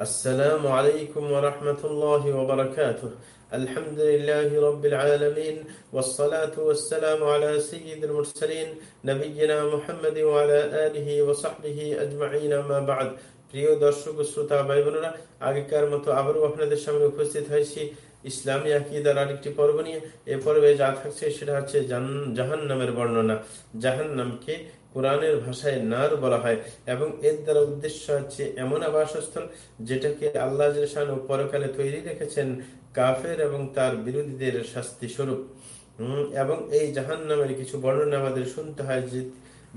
السلام عليكم ورحمة الله وبركاته الحمد لله رب العالمين والصلاة والسلام على سيد المرسلين نبينا محمد وعلى آله وصحبه أجمعين ما بعد প্রিয় দর্শক শ্রোতা ভাই বোনেরা আগেকার মতো আবারও আপনাদের সামনে উপস্থিত হয়েছি ইসলামী আকিদার আরেকটি পর্ব নিয়ে এ পর্বে যা থাকছে সেটা হচ্ছে জাহান নামের বর্ণনা জাহান নামকে কোরআনের ভাষায় নার বলা হয় এবং এর দ্বারা উদ্দেশ্য হচ্ছে এমন আবাসস্থল যেটাকে আল্লাহ পরকালে তৈরি রেখেছেন কাফের এবং তার বিরোধীদের শাস্তি স্বরূপ। এবং এই জাহান নামের কিছু বর্ণনা আমাদের শুনতে হয় যে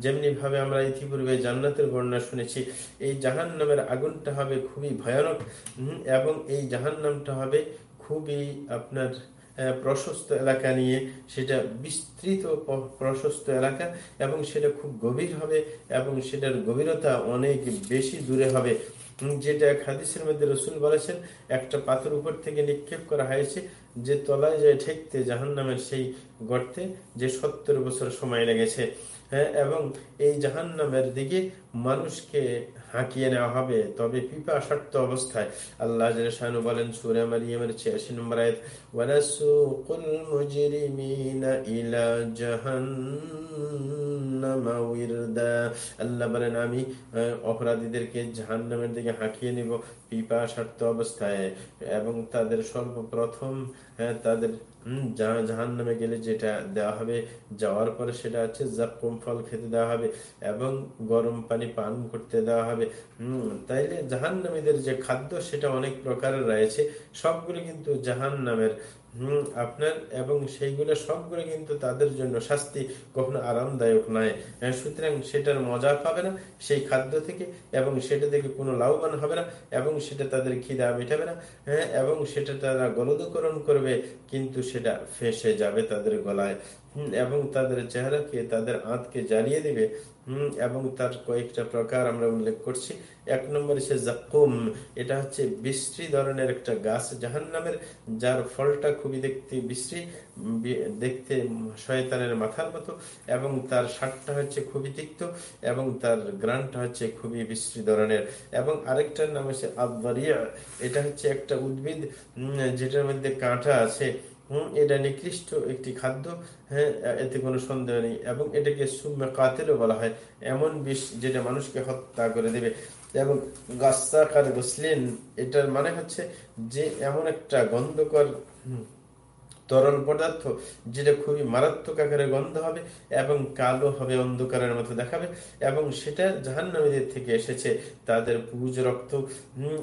যেমনি ভাবে আমরা ইতিপূর্বে জান্নাতের বর্ণনা শুনেছি, এই জাহান নামের আগুনটা হবে খুবই ভয়ানক। এবং এই জাহান নামটা হবে খুবই আপনার প্রশস্ত এলাকা নিয়ে সেটা বিস্তৃত প্রশস্ত এলাকা এবং সেটা খুব গভীর হবে এবং সেটার গভীরতা অনেক বেশি দূরে হবে। যেটা খাদিসের মধ্যে রসুল বলেছেন, একটা পাথর উপর থেকে নিক্ষেপ করা হয়েছে, যে তলায় যায় ঠেকতে জাহান নামের সেই গর্তে যে সত্তর বছর সময় লেগেছে। হ্যাঁ এবং এই জাহান নামের দিকে মানুষকে হাঁকিয়ে নেওয়া হবে। তবে পিপা পিপাসার্থ অবস্থায় আল্লাহ শাহানু বলেন, সুরে মারিয়ামের ছিয়াশি নম্বর আয়াত ওয়ানাসুকুল মুজরিমিনা ইলা জাহান্নামা উইরদা। আল্লাহ বলেন, আমি অপরাধীদেরকে জাহান্নামের দিকে হাঁকিয়ে নিব পিপাসার্থ অবস্থায় এবং তাদের সর্বপ্রথম তাদের জাহান নামে গেলে যেটা দেওয়া হবে, যাওয়ার পরে সেটা হচ্ছে জাকুম ফল খেতে দেওয়া হবে এবং গরম পানি পান করতে দেওয়া হবে। হম, তাইলে জাহান নামীদের যে খাদ্য সেটা অনেক প্রকারের রয়েছে। সবগুলো কিন্তু জাহান নামের আপনার এবং সেইগুলো সবগুলো কিন্তু তাদের জন্য শাস্তি কখনো আরামদায়ক নয়। সুতরাং সেটার মজা পাবে না সেই খাদ্য থেকে এবং সেটা থেকে কোনো লাভবান হবে না এবং সেটা তাদের খিদা মেটাবে না। হ্যাঁ এবং সেটা তারা গলদকরণ করবে, কিন্তু সেটা ফেসে যাবে তাদের গলায়। এবং তাদের চেহারাকে, তাদের আঁতকে জ্বালিয়ে দিবে। এবং তার কয়েকটা প্রকার আমরা উল্লেখ করছি। এক নম্বর সে জাকুম এটা হচ্ছে বিশ্রী ধরনের একটা গাছ জাহান নামের যার ফলটা খুবই দেখতে বিশ্রী দেখতে শয়তানের মাথার মতো, এবং তার সারটা হচ্ছে খুবই তিক্ত, এবং তার গ্রানটা হচ্ছে খুবই বিশ্রী ধরনের। এবং আরেকটার নাম হচ্ছে আব্বারিয়া এটা হচ্ছে একটা উদ্ভিদ যেটার মধ্যে কাঁটা আছে। হম, এটা নিকৃষ্ট একটি খাদ্য হ্যাঁ এতে কোনো সন্দেহ নেই। এবং এটাকে সুম্মে কাতেলও বলা হয়। এমন বিষ যেটা মানুষকে হত্যা করে দেবে। এবং গাছাকার বসলেন এটার মানে হচ্ছে যে এমন একটা গন্ধকর তরল পদার্থ যেটা খুবই মারাত্মক আকারে গন্ধ হবে এবং কালো হবে, অন্ধকারের মতো দেখাবে। এবং সেটা জাহান্নামীদের থেকে এসেছে। তাদের পুজ রক্ত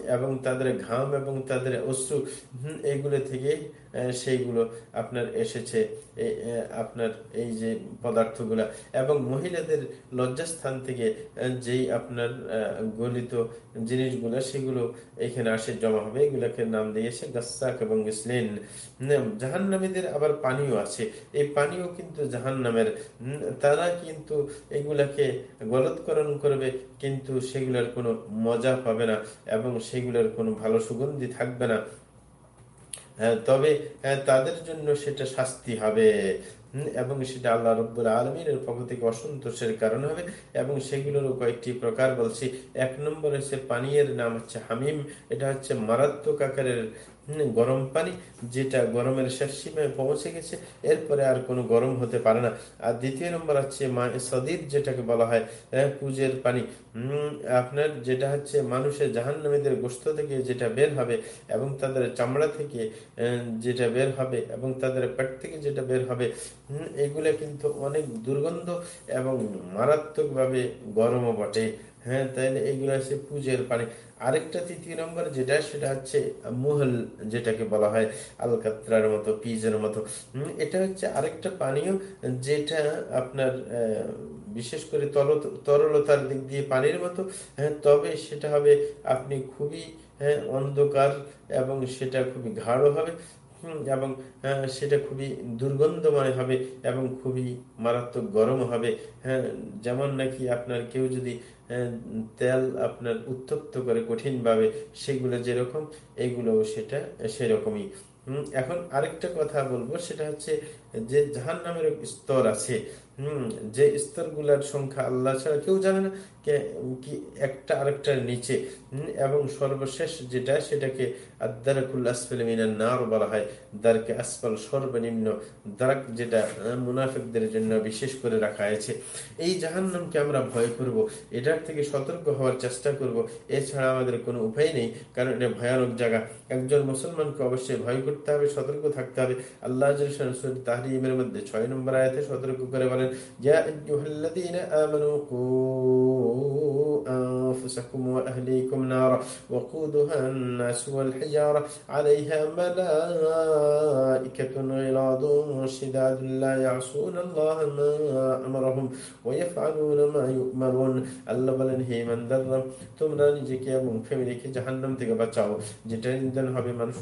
এবং তাদের ঘাম এবং তাদের অশ্রু এগুলো থেকে সেইগুলো আপনার এসেছে আপনার এই যে পদার্থগুলা। এবং মহিলাদের লজ্জাস্থান থেকে যেই আপনার গলিত জিনিসগুলো, সেগুলো এখানে আসে, জমা হবে। এগুলাকে নাম দিয়েছে গাছাক এবং ইসলেন। জাহান্নামীদের আবার পানিও আছে। এই পানিও কিন্তু জাহান্নামের। তারা কিন্তু এগুলাকে গলৎকরণ করবে, কিন্তু সেগুলোর কোনো মজা পাবে না এবং সেগুলোর কোনো ভালো সুগন্ধি থাকবে না। তবে হ্যাঁ, তাদের জন্য সেটা শাস্তি হবে। এবং সেটা আল্লাহ রব্বুর আলমীর পক্ষ থেকে অসন্তোষের কারণ হবে। এবং সেগুলোরও কয়েকটি প্রকার বলছি। এক নম্বর হচ্ছে পানীয়ের নাম হচ্ছে হামিম। এটা হচ্ছে মারাত্মক আকারের গরম পানি যেটা গরমের শেষ সীমায় পৌঁছে গেছে, এরপরে আর কোনো গরম হতে পারে না। আর দ্বিতীয় নম্বর হচ্ছে সদির যেটাকে বলা হয় পুজের পানি। আপনার যেটা হচ্ছে মানুষের জাহান্নামীদের গোস্ত থেকে যেটা বের হবে এবং তাদের চামড়া থেকে যেটা বের হবে এবং তাদের পেট থেকে যেটা বের হবে এগুলা কিন্তু অনেক দুর্গন্ধ এবং মারাত্মকভাবে গরমও বটে। হ্যাঁ তাইলে এগুলো আছে পুজোর পানি। আরেকটা তৃতীয় নম্বর যেটা, সেটা হচ্ছে মুহল, যেটাকে বলা হয় আলকাত্রার মতো, পিজের মতো। এটা হচ্ছে আরেকটা পানীয় যেটা আপনার বিশেষ করে তরলতার দিক দিয়ে পানির মতো। হ্যাঁ তবে সেটা হবে আপনি খুবই হ্যাঁ অন্ধকার এবং সেটা খুবই গাঢ় হবে। এবং সেটা খুবই দুর্গন্ধময় হবে এবং খুবই মারাত্মক গরম হবে। হ্যাঁ যেমন নাকি আপনার কেউ যদি তেল আপনার উত্তপ্ত করে কঠিনভাবে সেগুলো যেরকম এগুলো সেটা, সেরকমই। এখন আরেকটা কথা বলব, সেটা হচ্ছে যে জাহান নামের স্তর আছে। হম, যে স্তরগুলার সংখ্যা আল্লাহ ছাড়া কেউ জানে না। কি একটা আরেকটার নিচে এবং সর্বশেষ যেটা, সেটাকে আদারকুল আসফাল মিনার নার বলা হয়। দারকে আসফাল সর্বনিম্ন দারাক যেটা মুনাফিকদের জন্য বিশেষ করে রাখা হয়েছে। এই জাহান্নামকে আমরা ভয় করব। এটার থেকে সতর্ক হওয়ার চেষ্টা করব। এছাড়া আমাদের কোনো উপায় নেই, কারণ এটা ভয়ানক জায়গা। একজন মুসলমানকে অবশ্যই ভয় করতে হবে, সতর্ক থাকতে হবে। আল্লাহ তাহরিমের মধ্যে ছয় নম্বর আয়াতে সতর্ক করে বলেন যা আমানু أنفسكم وأهليكم نارا وقودها الناس والحجارة عليها ملائكة غلاظ شداد لا يعصون الله ما أمرهم ويفعلون ما يؤمرون আল্লাহ বলেন হে ইমানদাররা তোমরা নিজেকে এবং ফ্যামিলিকে জাহান্নাম থেকে বাঁচাও যেটা ইন্ধন হবে মানুষ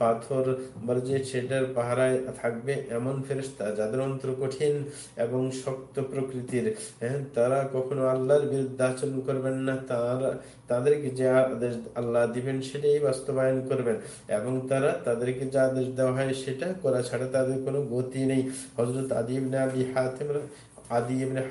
পাথর বলে যে সেটার পাহারায় থাকবে এমন ফেরেস্তা যাদের অন্তর কঠিন এবং শক্ত প্রকৃতির হ্যাঁ তারা কখনো আল্লাহর বিরুদ্ধে আচরণ করবেন না, তারা, তাদেরকে যে আদেশ আল্লাহ দিবেন সেটাই বাস্তবায়ন করবেন এবং তারা তাদেরকে যে আদেশ দেওয়া হয় সেটা করা ছাড়া তাদের কোনো গতি নেই। হজরত আদিব না আবি হাতেম আমরা মনে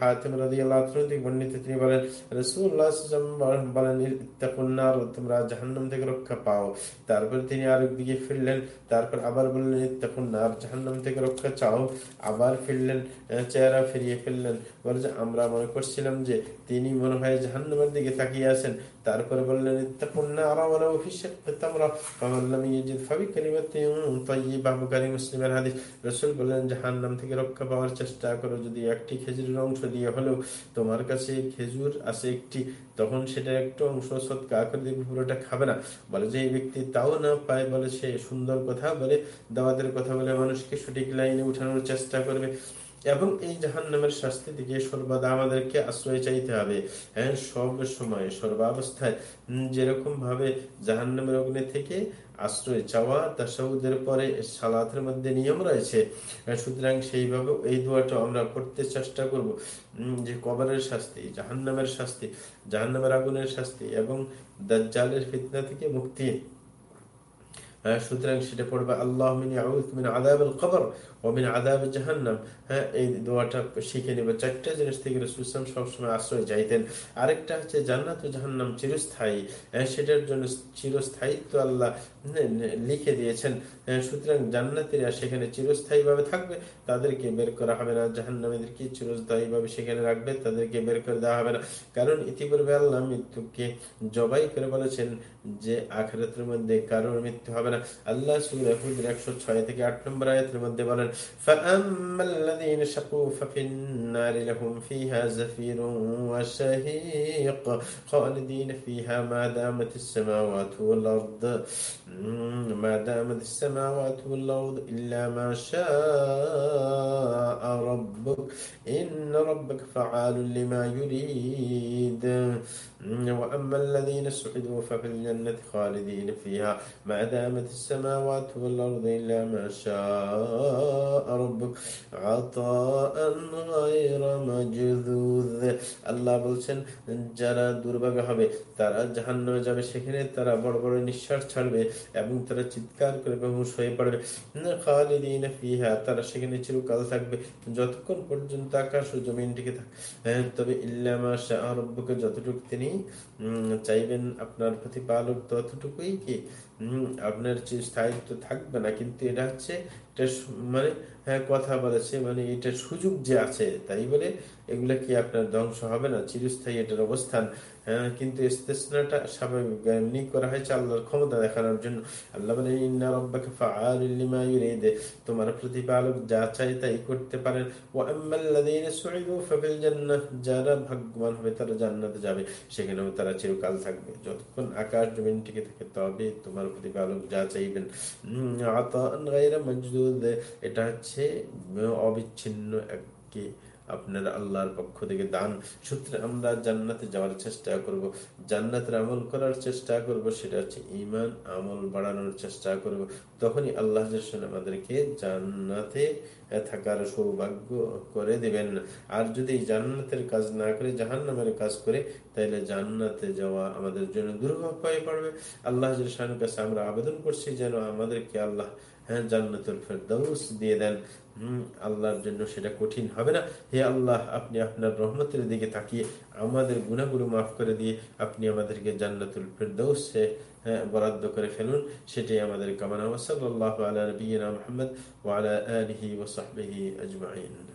করছিলাম যে তিনি মনে হয় জাহান্নামের দিকে তাকিয়ে আছেন। তারপরে বললেন ইত্তাকুন্নার মুসলিমের হাদিস। রাসূল বললেন, জাহান্নাম থেকে রক্ষা পাওয়ার চেষ্টা করো, যদি একটি খেজুরের অংশ দিয়ে হলেও তোমার কাছে খেজুর আছে একটি, তখন সেটা একটু অংশ সৎকা করে দিবে পুরোটা খাবে না। বলে যে এই ব্যক্তি তাও না পায়, বলে সে সুন্দর কথা বলে, দাওয়াতের কথা বলে মানুষকে সঠিক লাইনে উঠানোর চেষ্টা করবে। এবং এই জাহান নামের শাস্তি থেকে সর্বদা আমাদেরকে আশ্রয় চাইতে হবে। হ্যাঁ সব সময়, সর্বাবস্থায় যেরকম ভাবে জাহান নামের অগ্নি থেকে আশ্রয় চাওয়া, তাসাউদের পরে সালাতের মধ্যে নিয়ম রয়েছে। সুতরাং সেইভাবে এই দোয়াটা আমরা করতে চেষ্টা করব। যে কবরের শাস্তি, জাহান্নামের শাস্তি, জাহান্নামের আগুনের শাস্তি এবং দাজ্জালের ফিতনা থেকে মুক্তি সুতরাং সেটা পড়বে, আল্লাহ মিন আদাব কবর ওমিন আদাব জাহান্নাম। হ্যাঁ এই দোয়াটা শিখে নেবে। চারটা জিনিস থেকে রসুলাম সবসময় আশ্রয় চাইতেন। আরেকটা হচ্ছে জান্নাত জাহান্নাম চিরস্থায়ী। হ্যাঁ সেটার জন্য চিরস্থায়িত্ব আল্লাহ লিখে দিয়েছেন। সুতরাং জান্নাতিরা সেখানে চিরস্থায়ীভাবে থাকবে, তাদেরকে বের করা হবে না। জাহান্নামীদেরকে চিরস্থায়ীভাবে সেখানে রাখবে, তাদেরকে বের করে দেওয়া হবে না। কারণ ইতিপূর্বে আল্লাহ মৃত্যুকে জবাই করে বলেছেন যে আখরাতের মধ্যে কারোর মৃত্যু হবে না আল্লাহ সুর একশো ছয় থেকে আট নম্বর আয়াতের মধ্যে বলেন فأما الذين شقوا ففي النار لهم فيها زفير وشهيق خالدين فيها ما دامت السماوات والأرض ما دامت السماوات والأرض إلا ما شاء ربك إن ربك فعال لما يريد وأما الذين سعدوا ففي الجنة خالدين فيها ما دامت السماوات والأرض إلا ما شاء ربك عطاء غير مجذوذ আল্লাহ বলছেন যারা দুর্ভাগ্য হবে তারা জাহান্নামে যাবে সেখানে তারা বড় বড় নিঃশ্বাস ছাড়বে এবং তারা চিৎকার করে বেহুশ হয়ে পড়বে খালিদিন ফিহা তারা সেখানে চিরকাল থাকবে যতক্ষণ পর্যন্ত আকাশ ও জমিন টিকে থাকে তবে ইল্লামা শাহ রব্বকে যতটুকু তিনি চাইবেন আপনার প্রতিপালক ততটুকুই কি আপনার স্থায়িত্ব থাকবে না, কিন্তু এটা হচ্ছে, এটা মানে হ্যাঁ কথা বলেছে মানে এটা সুযোগ যে আছে, তাই বলে এগুলা কি আপনার ধ্বংস হবে না, চিরস্থায়ী এটার অবস্থান। হ্যাঁ কিন্তু যা যারা হবে, তারা জান্নাতে যাবে। সেখানেও তারা চিরকাল থাকবে। যতক্ষণ আকাশ জমিন টিকে থাকে, তবে তোমার প্রতিপালক যা চাইবেন। মজদুদ এটা হচ্ছে অবিচ্ছিন্ন একটি আপনার আল্লাহর পক্ষ থেকে দান। সূত্রে আমরা জান্নাতে যাওয়ার চেষ্টা করব। জান্নাতের আমল করার চেষ্টা করব, সেটা হচ্ছে ইমান আমল বাড়ানোর চেষ্টা করব। তখনই আল্লাহ আমাদেরকে জান্নাতে থাকার সৌভাগ্য করে দেবেন। আর যদি জান্নাতের কাজ না করে জাহান নামের কাজ করে তাহলে জান্নাতে যাওয়া আমাদের জন্য দুর্ভোগ হয়ে পড়বে। আল্লাহ কাছে আমরা আবেদন করছি যেন আমাদেরকে আল্লাহ হ্যাঁ জান্নাতুল ফেরদৌস দিয়ে দেন। আল্লাহর জন্য সেটা কঠিন হবে না। হে আল্লাহ আপনি আপনার রহমতের দিকে তাকিয়ে আমাদের গুণাগুলো মাফ করে দিয়ে আপনি আমাদেরকে জান্নাতুল ফেরদৌসে হ্যাঁ, বরাদ্দ করে ফেলুন। সেটাই আমাদের কামনা। আল্লাহ আলা নবীনা মোহাম্মদ ওয়ালা আলহি ওসাহি আজমাইন।